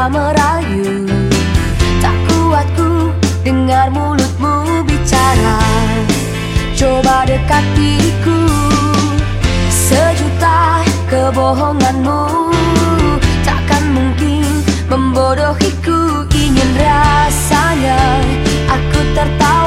telah merayu. Tak kuatku dengar mulutmu bicara. Coba dekatiku Sejuta kebohonganmu Takkan mungkin membodohiku. Ingin rasanya aku tertawa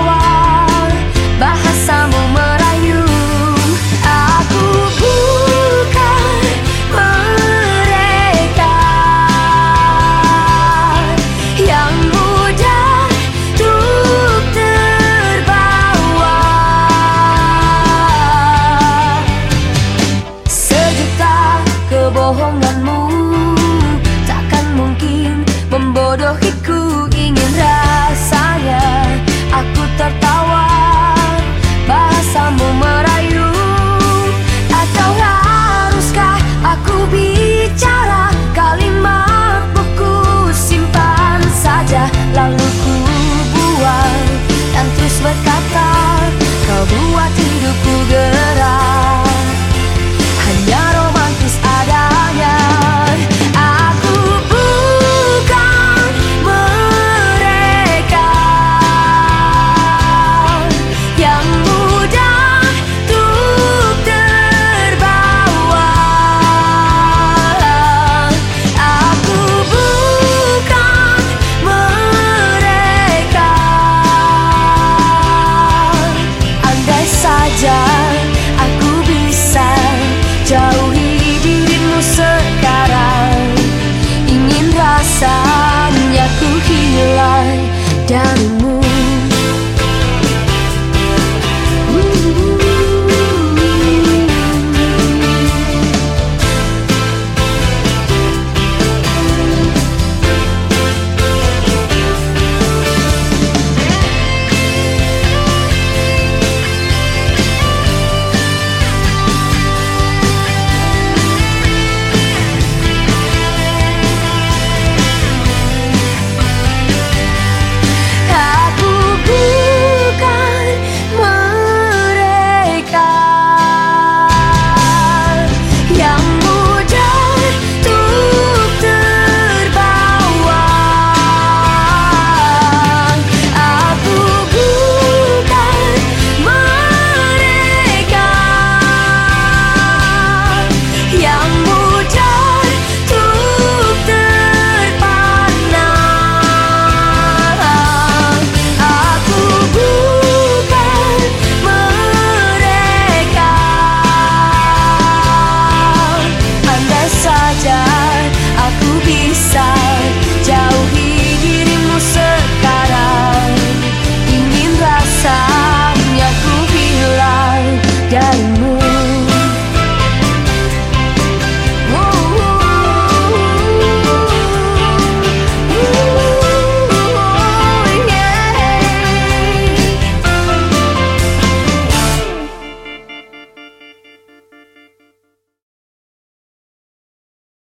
Takkan mungkin membodohiku ingin rasanya. Aku tertawa Bahasamu merayu. Atau haruskah aku bicara? ya